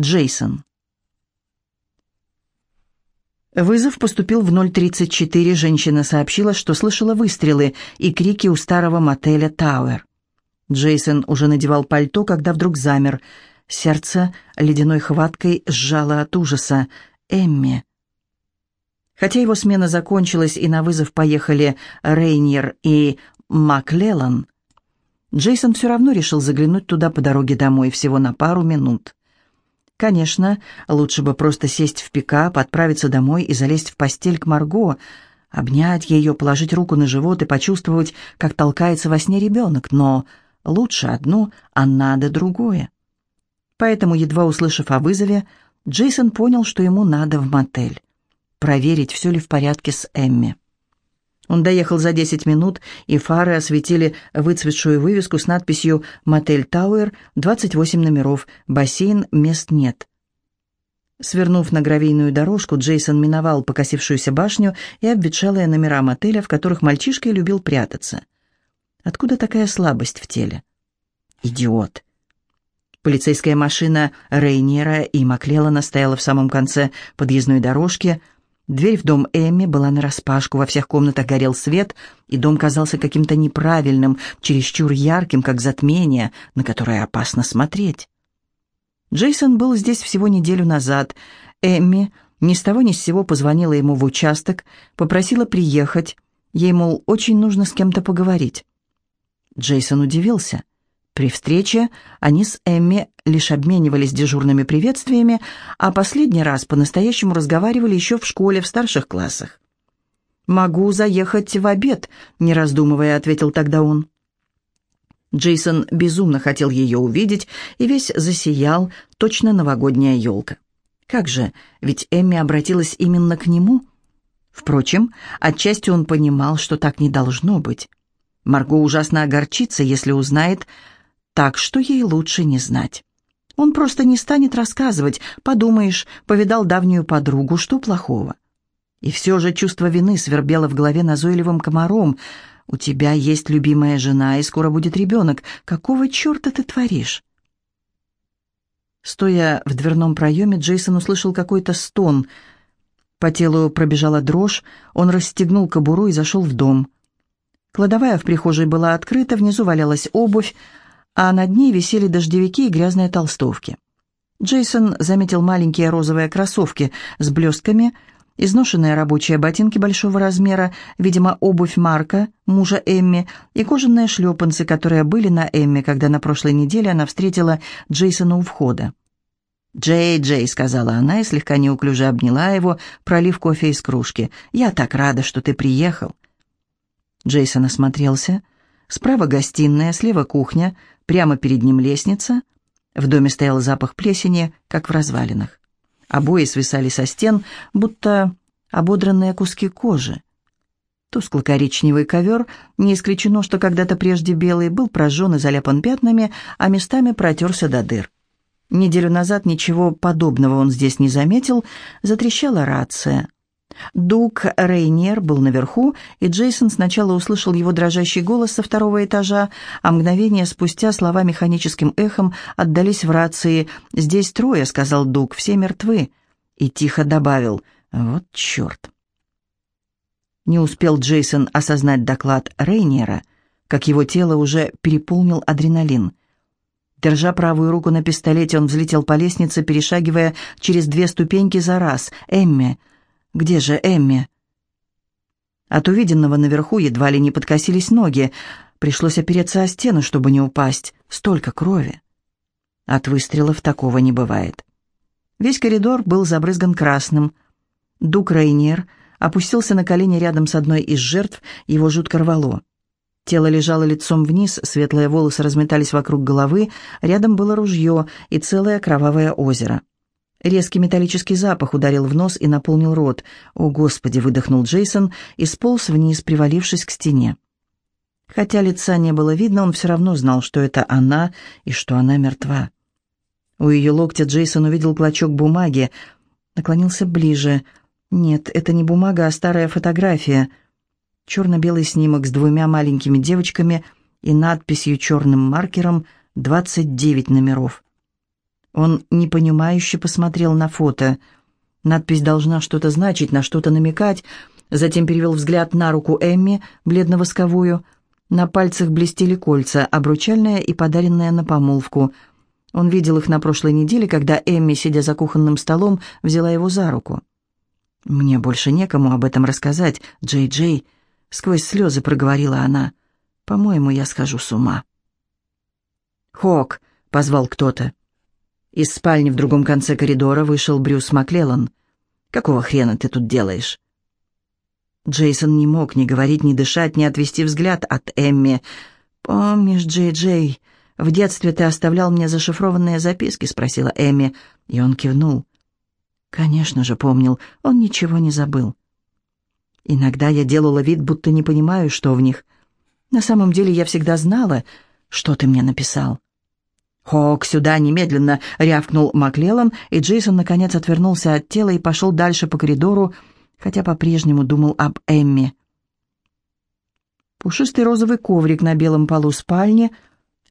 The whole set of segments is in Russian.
Джейсон. Вызов поступил в 0.34. Женщина сообщила, что слышала выстрелы и крики у старого мотеля «Тауэр». Джейсон уже надевал пальто, когда вдруг замер. Сердце ледяной хваткой сжало от ужаса. «Эмми». Хотя его смена закончилась и на вызов поехали Рейнер и Маклеллан, Джейсон все равно решил заглянуть туда по дороге домой всего на пару минут. Конечно, лучше бы просто сесть в пикап, отправиться домой и залезть в постель к Марго, обнять ее, положить руку на живот и почувствовать, как толкается во сне ребенок, но лучше одно, а надо другое. Поэтому, едва услышав о вызове, Джейсон понял, что ему надо в мотель. Проверить, все ли в порядке с Эмми. Он доехал за 10 минут, и фары осветили выцветшую вывеску с надписью «Мотель Тауэр», 28 номеров, бассейн, мест нет. Свернув на гравийную дорожку, Джейсон миновал покосившуюся башню и обветшалые номера мотеля, в которых мальчишка любил прятаться. Откуда такая слабость в теле? Идиот. Полицейская машина Рейнера и Маклеллана стояла в самом конце подъездной дорожки – Дверь в дом Эмми была нараспашку, во всех комнатах горел свет, и дом казался каким-то неправильным, чересчур ярким, как затмение, на которое опасно смотреть. Джейсон был здесь всего неделю назад. Эмми ни с того ни с сего позвонила ему в участок, попросила приехать. Ей, мол, очень нужно с кем-то поговорить. Джейсон удивился. При встрече они с Эмми лишь обменивались дежурными приветствиями, а последний раз по-настоящему разговаривали еще в школе в старших классах. «Могу заехать в обед», — не раздумывая, ответил тогда он. Джейсон безумно хотел ее увидеть и весь засиял, точно новогодняя елка. Как же, ведь Эмми обратилась именно к нему. Впрочем, отчасти он понимал, что так не должно быть. Марго ужасно огорчится, если узнает, так что ей лучше не знать. Он просто не станет рассказывать, подумаешь, повидал давнюю подругу, что плохого. И все же чувство вины свербело в голове назойливым комаром. «У тебя есть любимая жена, и скоро будет ребенок. Какого черта ты творишь?» Стоя в дверном проеме, Джейсон услышал какой-то стон. По телу пробежала дрожь, он расстегнул кобуру и зашел в дом. Кладовая в прихожей была открыта, внизу валялась обувь, а над ней висели дождевики и грязные толстовки. Джейсон заметил маленькие розовые кроссовки с блестками, изношенные рабочие ботинки большого размера, видимо, обувь Марка, мужа Эмми, и кожаные шлепанцы, которые были на Эмми, когда на прошлой неделе она встретила Джейсона у входа. «Джей, Джей», — сказала она и слегка неуклюже обняла его, пролив кофе из кружки. «Я так рада, что ты приехал». Джейсон осмотрелся. Справа гостиная, слева кухня, Прямо перед ним лестница. В доме стоял запах плесени, как в развалинах. Обои свисали со стен, будто ободранные куски кожи. Тускло-коричневый ковер, не исключено, что когда-то прежде белый, был прожжен и заляпан пятнами, а местами протерся до дыр. Неделю назад ничего подобного он здесь не заметил, затрещала рация. Дук Рейнер был наверху, и Джейсон сначала услышал его дрожащий голос со второго этажа, а мгновение спустя слова механическим эхом отдались в рации. «Здесь трое», — сказал Дук, — «все мертвы». И тихо добавил «Вот черт». Не успел Джейсон осознать доклад Рейнера, как его тело уже переполнил адреналин. Держа правую руку на пистолете, он взлетел по лестнице, перешагивая через две ступеньки за раз. «Эмми!» Где же Эмми?» От увиденного наверху едва ли не подкосились ноги. Пришлось опереться о стену, чтобы не упасть. Столько крови. От выстрелов такого не бывает. Весь коридор был забрызган красным. Дук Рейнер опустился на колени рядом с одной из жертв, его жутко рвало. Тело лежало лицом вниз, светлые волосы разметались вокруг головы, рядом было ружье и целое кровавое озеро. Резкий металлический запах ударил в нос и наполнил рот. «О, Господи!» — выдохнул Джейсон и сполз вниз, привалившись к стене. Хотя лица не было видно, он все равно знал, что это она и что она мертва. У ее локтя Джейсон увидел клочок бумаги, наклонился ближе. Нет, это не бумага, а старая фотография. Черно-белый снимок с двумя маленькими девочками и надписью черным маркером «29 номеров». Он непонимающе посмотрел на фото. Надпись должна что-то значить, на что-то намекать. Затем перевел взгляд на руку Эмми, бледно-восковую. На пальцах блестели кольца, обручальное и подаренное на помолвку. Он видел их на прошлой неделе, когда Эмми, сидя за кухонным столом, взяла его за руку. «Мне больше некому об этом рассказать, Джей-Джей», — сквозь слезы проговорила она. «По-моему, я схожу с ума». «Хок», — позвал кто-то. Из спальни в другом конце коридора вышел Брюс Маклеллан. «Какого хрена ты тут делаешь?» Джейсон не мог ни говорить, ни дышать, ни отвести взгляд от Эмми. «Помнишь, Джей-Джей, в детстве ты оставлял мне зашифрованные записки?» — спросила Эмми, и он кивнул. Конечно же, помнил, он ничего не забыл. Иногда я делала вид, будто не понимаю, что в них. На самом деле я всегда знала, что ты мне написал. «Хок, сюда немедленно!» — рявкнул Маклеллан, и Джейсон, наконец, отвернулся от тела и пошел дальше по коридору, хотя по-прежнему думал об Эмми. Пушистый розовый коврик на белом полу спальни,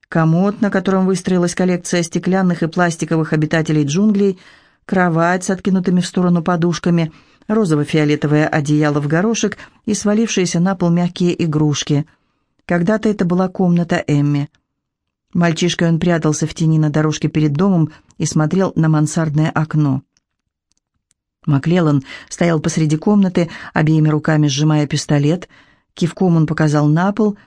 комод, на котором выстроилась коллекция стеклянных и пластиковых обитателей джунглей — кровать с откинутыми в сторону подушками, розово-фиолетовое одеяло в горошек и свалившиеся на пол мягкие игрушки. Когда-то это была комната Эмми. Мальчишкой он прятался в тени на дорожке перед домом и смотрел на мансардное окно. Маклеллан стоял посреди комнаты, обеими руками сжимая пистолет. Кивком он показал на пол.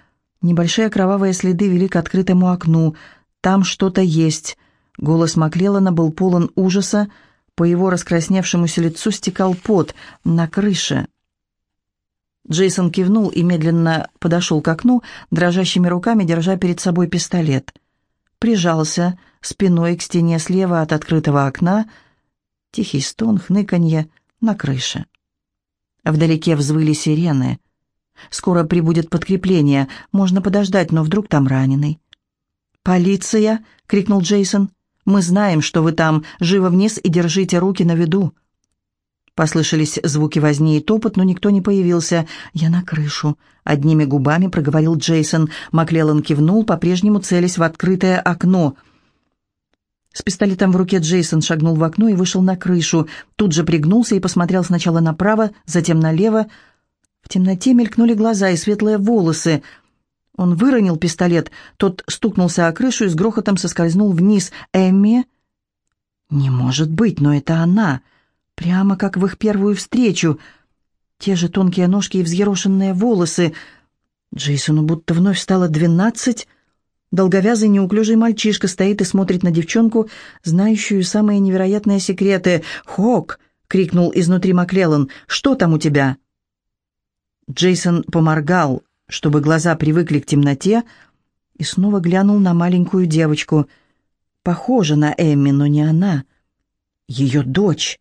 Небольшие кровавые следы вели к открытому окну. «Там что-то есть». Голос Маклеллана был полон ужаса, по его раскрасневшемуся лицу стекал пот на крыше. Джейсон кивнул и медленно подошел к окну, дрожащими руками держа перед собой пистолет. Прижался спиной к стене слева от открытого окна. Тихий стон, хныканье на крыше. Вдалеке взвыли сирены. Скоро прибудет подкрепление, можно подождать, но вдруг там раненый. «Полиция!» — крикнул Джейсон. Мы знаем, что вы там. Живо вниз и держите руки на виду». Послышались звуки возни и топот, но никто не появился. «Я на крышу», — одними губами проговорил Джейсон. Маклеллан кивнул, по-прежнему целясь в открытое окно. С пистолетом в руке Джейсон шагнул в окно и вышел на крышу. Тут же пригнулся и посмотрел сначала направо, затем налево. В темноте мелькнули глаза и светлые волосы — он выронил пистолет, тот стукнулся о крышу и с грохотом соскользнул вниз. «Эмми?» «Не может быть, но это она!» Прямо как в их первую встречу. Те же тонкие ножки и взъерошенные волосы. Джейсону будто вновь стало двенадцать. Долговязый неуклюжий мальчишка стоит и смотрит на девчонку, знающую самые невероятные секреты. «Хок!» — крикнул изнутри Маклеллан. «Что там у тебя?» Джейсон поморгал, чтобы глаза привыкли к темноте, и снова глянул на маленькую девочку. Похожа на Эмми, но не она. Ее дочь.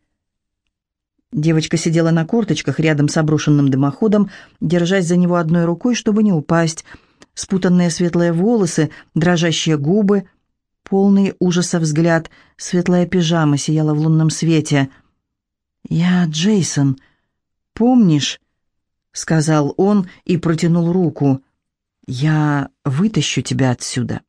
Девочка сидела на корточках рядом с обрушенным дымоходом, держась за него одной рукой, чтобы не упасть. Спутанные светлые волосы, дрожащие губы, полный ужаса взгляд, светлая пижама сияла в лунном свете. «Я Джейсон. Помнишь?» — сказал он и протянул руку. «Я вытащу тебя отсюда».